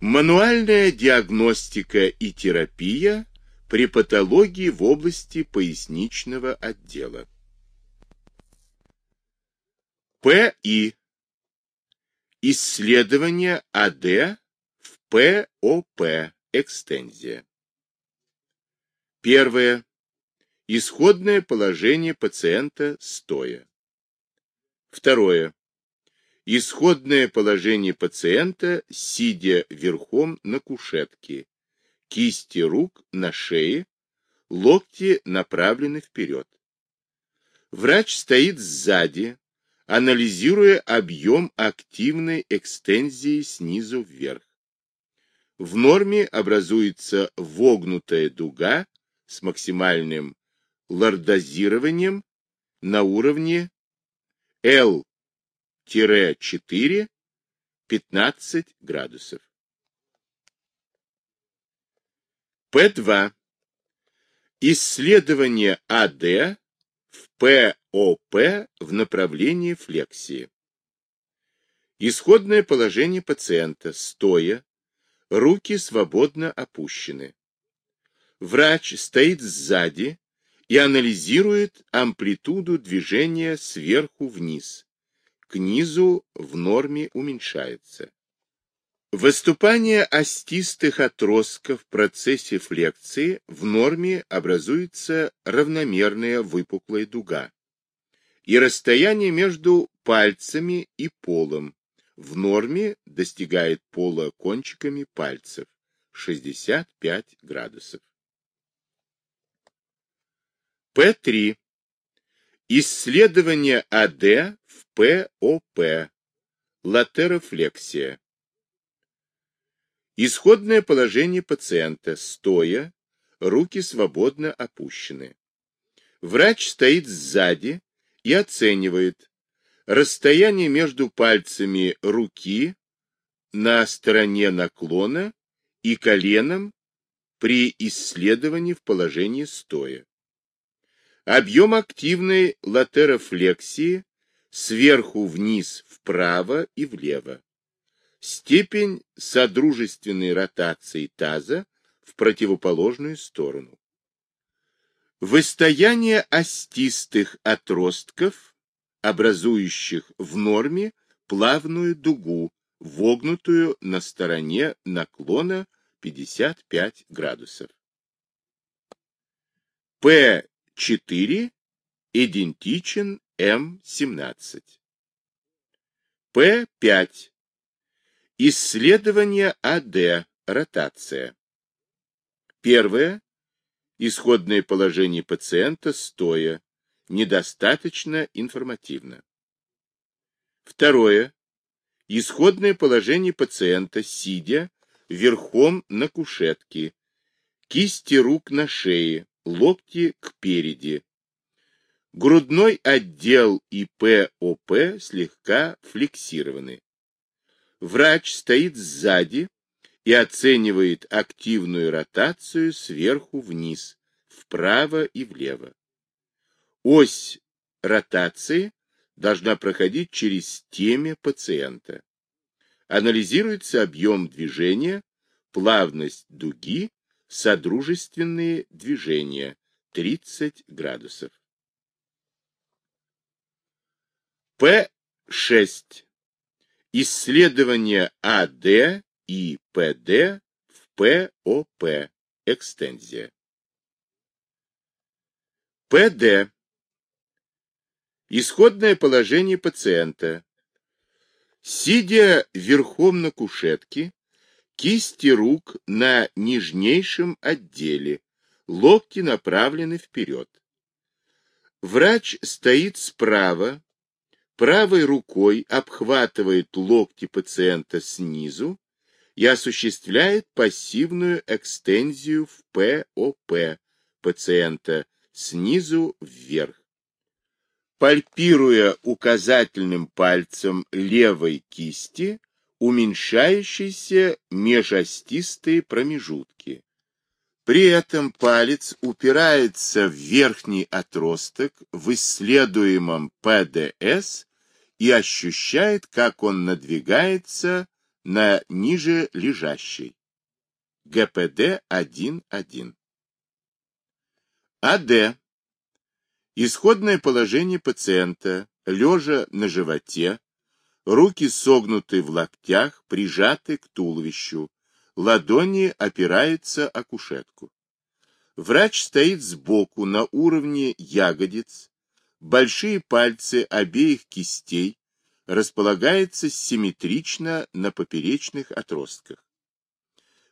Мануальная диагностика и терапия при патологии в области поясничного отдела. ПИ. Исследование АД в ПОП. Экстензия. Первое. Исходное положение пациента стоя. Второе. Исходное положение пациента, сидя верхом на кушетке, кисти рук на шее, локти направлены вперед. Врач стоит сзади, анализируя объем активной экстензии снизу вверх. В норме образуется вогнутая дуга с максимальным лордозированием на уровне L 4 15 градусов. П2. Исследование АД в ПОП в направлении флексии. Исходное положение пациента стоя, руки свободно опущены. Врач стоит сзади и анализирует амплитуду движения сверху вниз к низу в норме уменьшается. Выступание остистых отростков в процессе флекции в норме образуется равномерная выпуклая дуга, и расстояние между пальцами и полом в норме достигает пола кончиками пальцев 65 градусов. П3. Исследование АД ПОП. Латерофлексия. Исходное положение пациента, стоя, руки свободно опущены. Врач стоит сзади и оценивает расстояние между пальцами руки на стороне наклона и коленом при исследовании в положении стоя. Объем активной латерофлексии сверху вниз вправо и влево. Степень содружественной ротации таза в противоположную сторону. Выстояние остистых отростков, образующих в норме плавную дугу, вогнутую на стороне наклона 55 градусов. П 4 идентичен М17. П5. Исследование АД. Ротация. Первое. Исходное положение пациента стоя. Недостаточно информативно. Второе. Исходное положение пациента сидя верхом на кушетке. Кисти рук на шее, локти кпереди. Грудной отдел и ПОП слегка флексированы. Врач стоит сзади и оценивает активную ротацию сверху вниз, вправо и влево. Ось ротации должна проходить через темя пациента. Анализируется объем движения, плавность дуги Содружественные движения 30 градусов. П6. Исследование АД и ПД в ПОП. Экстензия. ПД. Исходное положение пациента. Сидя верхом на кушетке, Кисти рук на нижнейшем отделе, локти направлены вперед. Врач стоит справа, правой рукой обхватывает локти пациента снизу и осуществляет пассивную экстензию в ПОП пациента снизу вверх. Пальпируя указательным пальцем левой кисти, уменьшающиеся межостистые промежутки. При этом палец упирается в верхний отросток в исследуемом ПДС и ощущает, как он надвигается на ниже лежащей. ГПД 1.1. АД. Исходное положение пациента, лежа на животе, руки согнуты в локтях, прижаты к туловищу, ладони опираются о кушетку. Врач стоит сбоку на уровне ягодиц, большие пальцы обеих кистей располагаются симметрично на поперечных отростках.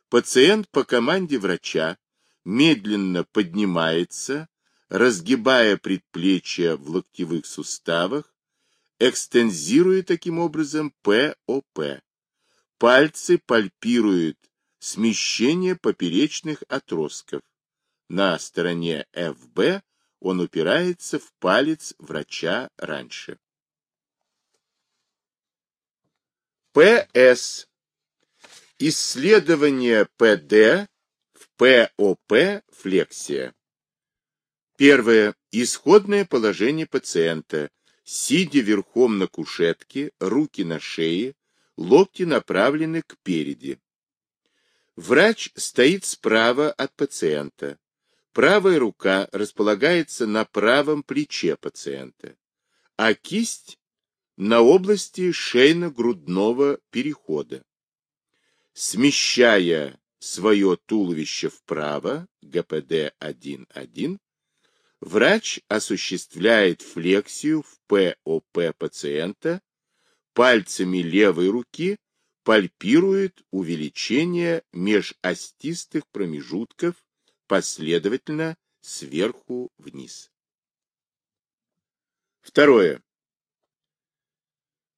Пациент по команде врача медленно поднимается, разгибая предплечья в локтевых суставах, экстензируя таким образом ПОП. Пальцы пальпируют смещение поперечных отростков. На стороне ФБ он упирается в палец врача раньше. ПС. Исследование ПД ПОП – флексия. Первое. Исходное положение пациента. Сидя верхом на кушетке, руки на шее, локти направлены к переди. Врач стоит справа от пациента. Правая рука располагается на правом плече пациента, а кисть на области шейно-грудного перехода. Смещая свое туловище вправо, ГПД 1.1, врач осуществляет флексию в ПОП пациента, пальцами левой руки пальпирует увеличение межостистых промежутков последовательно сверху вниз. Второе.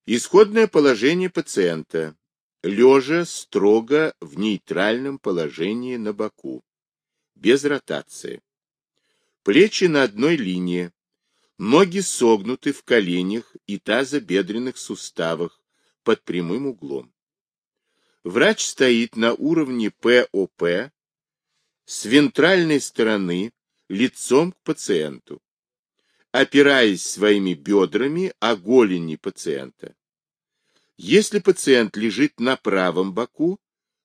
Исходное положение пациента лежа строго в нейтральном положении на боку, без ротации. Плечи на одной линии, ноги согнуты в коленях и тазобедренных суставах под прямым углом. Врач стоит на уровне ПОП с вентральной стороны лицом к пациенту, опираясь своими бедрами о голени пациента. Если пациент лежит на правом боку,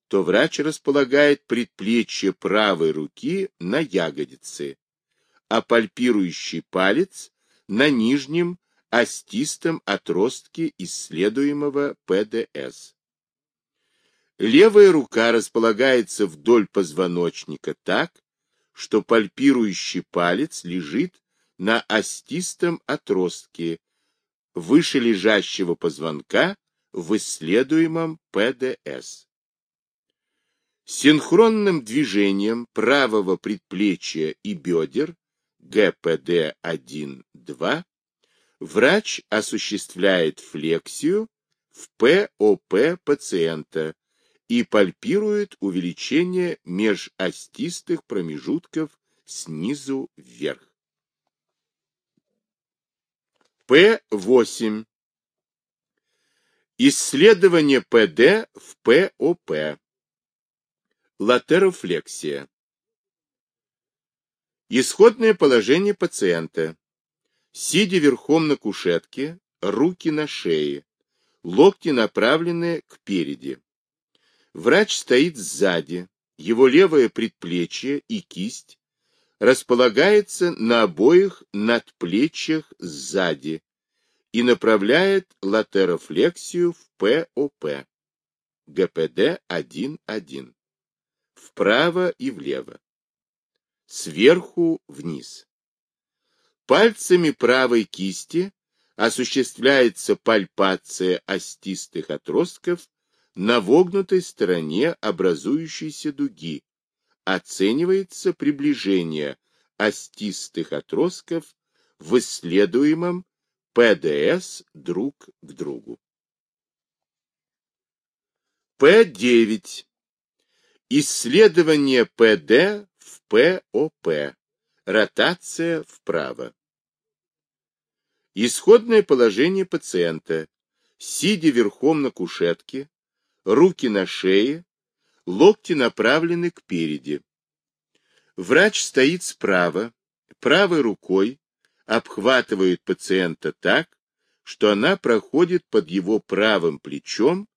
то врач располагает предплечье правой руки на ягодице, а пальпирующий палец на нижнем остистом отростке исследуемого ПДС. Левая рука располагается вдоль позвоночника так, что пальпирующий палец лежит на остистом отростке выше лежащего позвонка в исследуемом ПДС. Синхронным движением правого предплечья и бедер ГПД-1-2 врач осуществляет флексию в ПОП пациента и пальпирует увеличение межостистых промежутков снизу вверх. П8 Исследование ПД в ПОП. Латерофлексия. Исходное положение пациента. Сидя верхом на кушетке, руки на шее, локти направлены к переди. Врач стоит сзади, его левое предплечье и кисть располагается на обоих надплечьях сзади, и направляет латерофлексию в ПОП, ГПД 1.1, вправо и влево, сверху вниз. Пальцами правой кисти осуществляется пальпация остистых отростков на вогнутой стороне образующейся дуги, оценивается приближение остистых отростков в исследуемом ПДС друг к другу. П9. Исследование ПД в ПОП. Ротация вправо. Исходное положение пациента. Сидя верхом на кушетке, руки на шее, локти направлены к переди. Врач стоит справа, правой рукой обхватывает пациента так, что она проходит под его правым плечом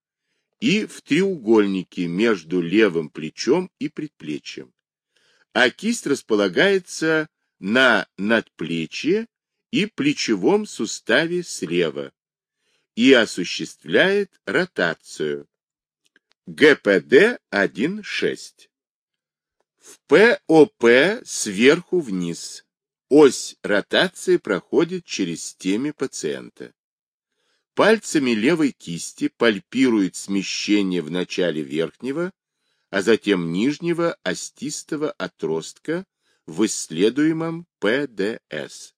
и в треугольнике между левым плечом и предплечьем, а кисть располагается на надплечье и плечевом суставе слева и осуществляет ротацию. ГПД 1.6. В ПОП сверху вниз. Ось ротации проходит через стемя пациента. Пальцами левой кисти пальпирует смещение в начале верхнего, а затем нижнего остистого отростка в исследуемом ПДС.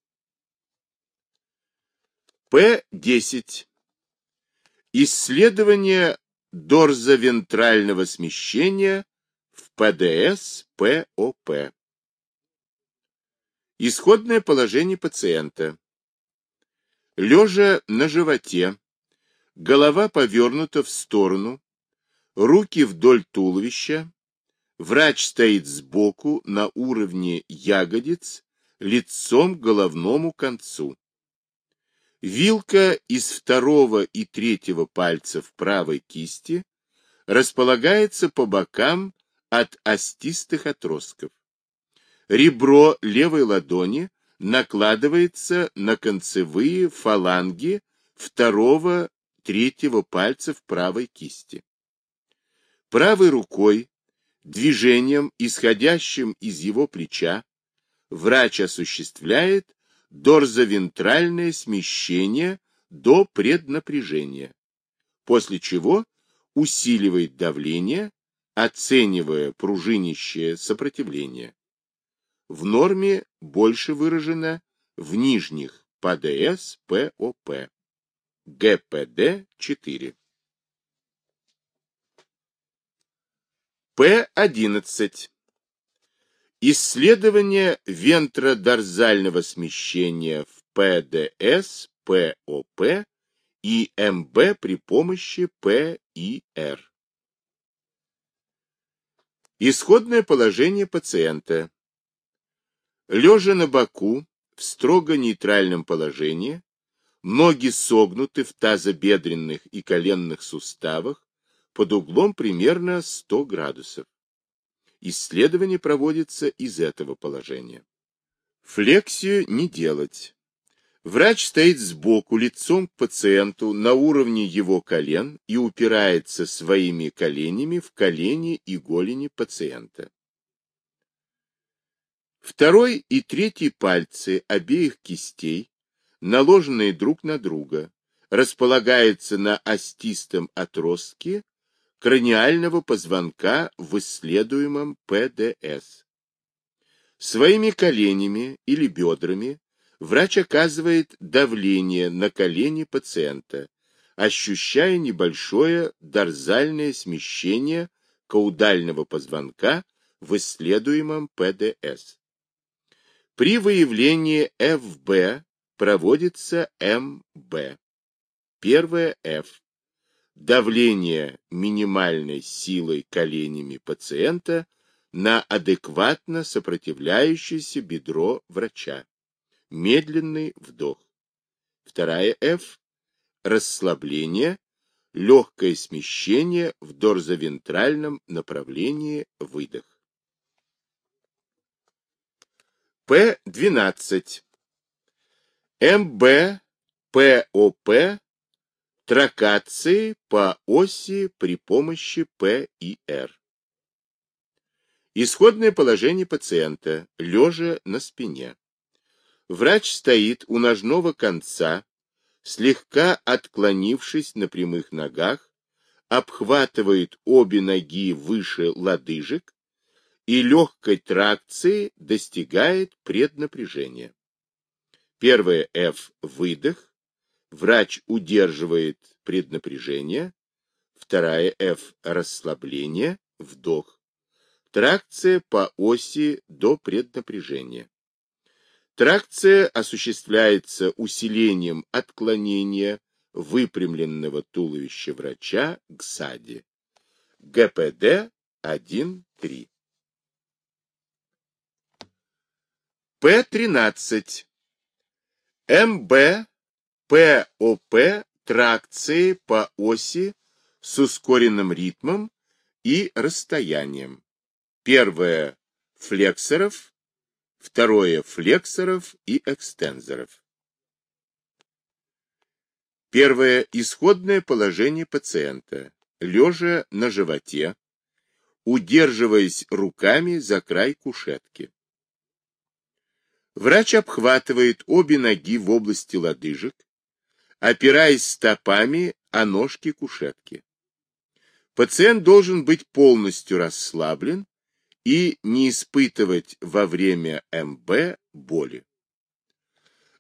П-10. Исследование дорзовентрального смещения в ПДС-ПОП. Исходное положение пациента. Лежа на животе, голова повернута в сторону, руки вдоль туловища, врач стоит сбоку на уровне ягодиц, лицом к головному концу. Вилка из второго и третьего пальцев правой кисти располагается по бокам от остистых отростков. Ребро левой ладони накладывается на концевые фаланги второго, третьего пальцев правой кисти. Правой рукой, движением, исходящим из его плеча, врач осуществляет дорзовентральное смещение до преднапряжения, после чего усиливает давление, оценивая пружинищее сопротивление. В норме больше выражено в нижних ПДС, ПОП, ГПД 4. П11. Исследование вентродорзального смещения в ПДС, ПОП и МБ при помощи ПИР. Исходное положение пациента. Лежа на боку, в строго нейтральном положении, ноги согнуты в тазобедренных и коленных суставах под углом примерно 100 градусов. Исследование проводится из этого положения. Флексию не делать. Врач стоит сбоку, лицом к пациенту, на уровне его колен и упирается своими коленями в колени и голени пациента. Второй и третий пальцы обеих кистей, наложенные друг на друга, располагаются на остистом отростке краниального позвонка в исследуемом ПДС. Своими коленями или бедрами врач оказывает давление на колени пациента, ощущая небольшое дорзальное смещение каудального позвонка в исследуемом ПДС. При выявлении ФБ проводится МБ. Первое F давление минимальной силой коленями пациента на адекватно сопротивляющееся бедро врача. Медленный вдох. Вторая F. Расслабление, легкое смещение в дорзовентральном направлении выдох. П-12. МБ, ПОП тракции по оси при помощи ПИР. Исходное положение пациента, лежа на спине. Врач стоит у ножного конца, слегка отклонившись на прямых ногах, обхватывает обе ноги выше лодыжек и легкой тракции достигает преднапряжения. Первое F – выдох, Врач удерживает преднапряжение. Вторая F – расслабление, вдох. Тракция по оси до преднапряжения. Тракция осуществляется усилением отклонения выпрямленного туловища врача к САДе. ГПД 1-3. П-13. МБ ПОП тракции по оси с ускоренным ритмом и расстоянием. Первое – флексоров, второе – флексоров и экстензоров. Первое – исходное положение пациента, лежа на животе, удерживаясь руками за край кушетки. Врач обхватывает обе ноги в области лодыжек, опираясь стопами о ножки кушетки. Пациент должен быть полностью расслаблен и не испытывать во время МБ боли.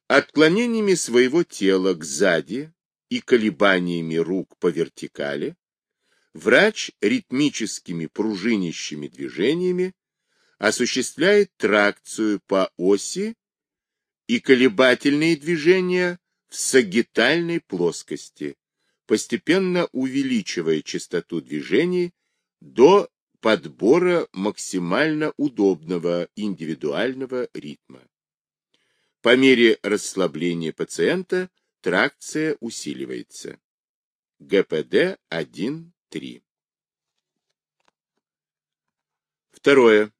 Отклонениями своего тела к сзади и колебаниями рук по вертикали врач ритмическими пружинящими движениями осуществляет тракцию по оси и колебательные движения в сагитальной плоскости, постепенно увеличивая частоту движений до подбора максимально удобного индивидуального ритма. По мере расслабления пациента тракция усиливается. ГПД 1 3. Второе.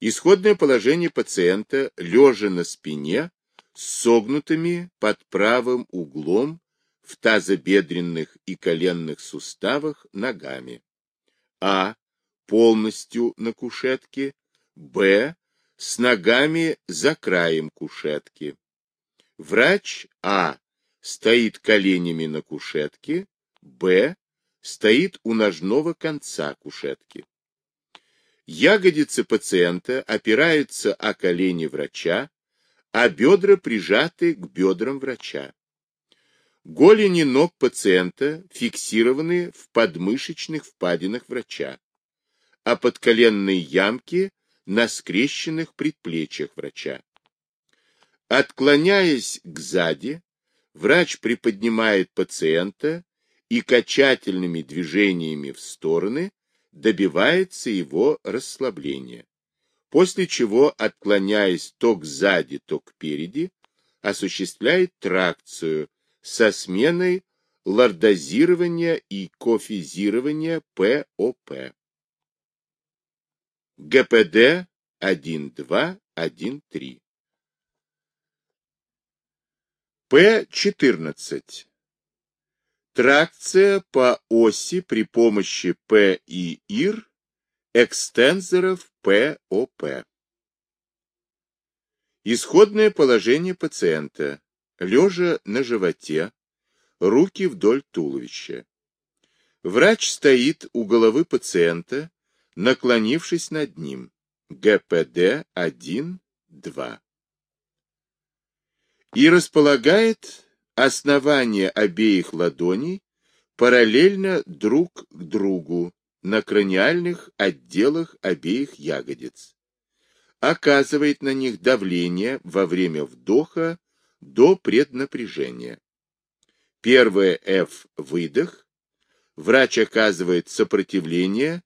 Исходное положение пациента, лежа на спине, согнутыми под правым углом в тазобедренных и коленных суставах ногами. А. Полностью на кушетке. Б. С ногами за краем кушетки. Врач А. Стоит коленями на кушетке. Б стоит у ножного конца кушетки. Ягодицы пациента опираются о колени врача, а бедра прижаты к бедрам врача. Голени ног пациента фиксированы в подмышечных впадинах врача, а подколенные ямки на скрещенных предплечьях врача. Отклоняясь к сзади, врач приподнимает пациента и качательными движениями в стороны добивается его расслабления, после чего, отклоняясь то к сзади, то к переди, осуществляет тракцию со сменой лордозирования и кифозирования ПОП. ГПД 1.2.1.3 П14 Тракция по оси при помощи ПИР экстензоров ПОП. Исходное положение пациента. Лежа на животе, руки вдоль туловища. Врач стоит у головы пациента, наклонившись над ним. ГПД 1-2. И располагает Основания обеих ладоней параллельно друг к другу на краниальных отделах обеих ягодиц. Оказывает на них давление во время вдоха до преднапряжения. Первое F – выдох. Врач оказывает сопротивление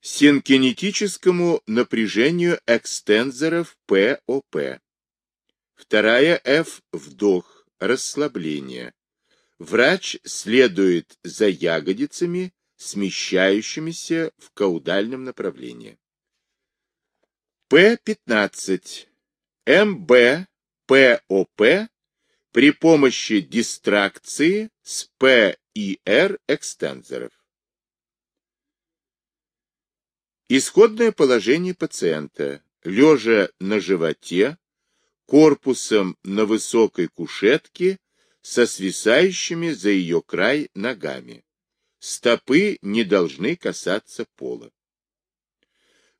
синкинетическому напряжению экстензоров ПОП. Вторая F – вдох расслабление. Врач следует за ягодицами, смещающимися в каудальном направлении. П-15. МБ ПОП при помощи дистракции с ПИР экстензоров. Исходное положение пациента. Лежа на животе, корпусом на высокой кушетке со свисающими за ее край ногами. Стопы не должны касаться пола.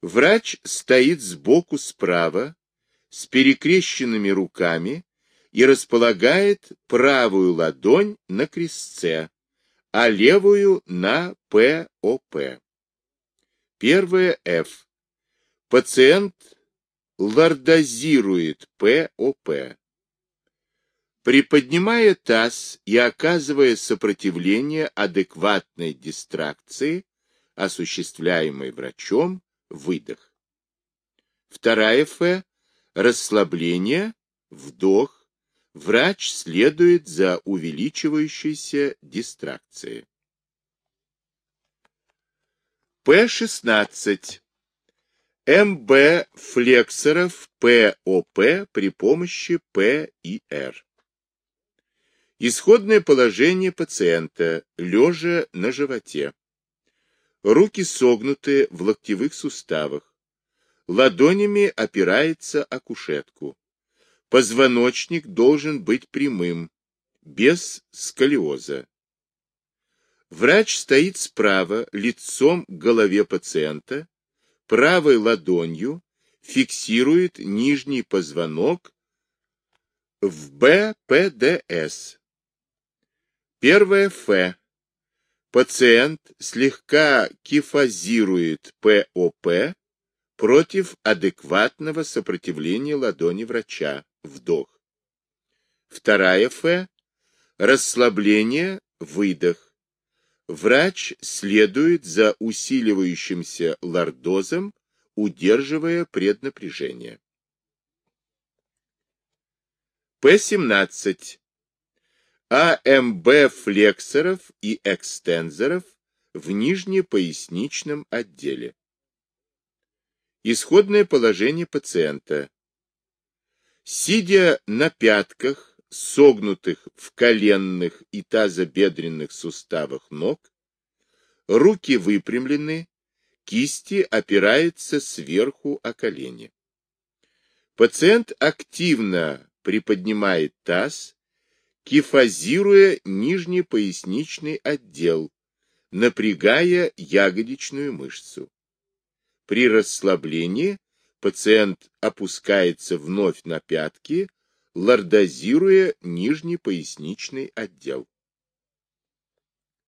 Врач стоит сбоку справа, с перекрещенными руками и располагает правую ладонь на крестце, а левую на ПОП. Первое F. Пациент лордозирует ПОП. Приподнимая таз и оказывая сопротивление адекватной дистракции, осуществляемой врачом, выдох. Вторая Ф – расслабление, вдох. Врач следует за увеличивающейся дистракцией. П-16. МБ флексоров ПОП при помощи ПИР. Исходное положение пациента, лежа на животе. Руки согнуты в локтевых суставах. Ладонями опирается о кушетку. Позвоночник должен быть прямым, без сколиоза. Врач стоит справа, лицом к голове пациента, правой ладонью фиксирует нижний позвонок в БПДС. Первое Ф. Пациент слегка кифозирует ПОП против адекватного сопротивления ладони врача. Вдох. Вторая Ф. Расслабление, выдох. Врач следует за усиливающимся лордозом, удерживая преднапряжение. П-17. АМБ флексоров и экстензоров в нижнепоясничном отделе. Исходное положение пациента. Сидя на пятках, согнутых в коленных и тазобедренных суставах ног, руки выпрямлены, кисти опираются сверху о колени. Пациент активно приподнимает таз, кифозируя нижний поясничный отдел, напрягая ягодичную мышцу. При расслаблении пациент опускается вновь на пятки, лордозируя нижний поясничный отдел.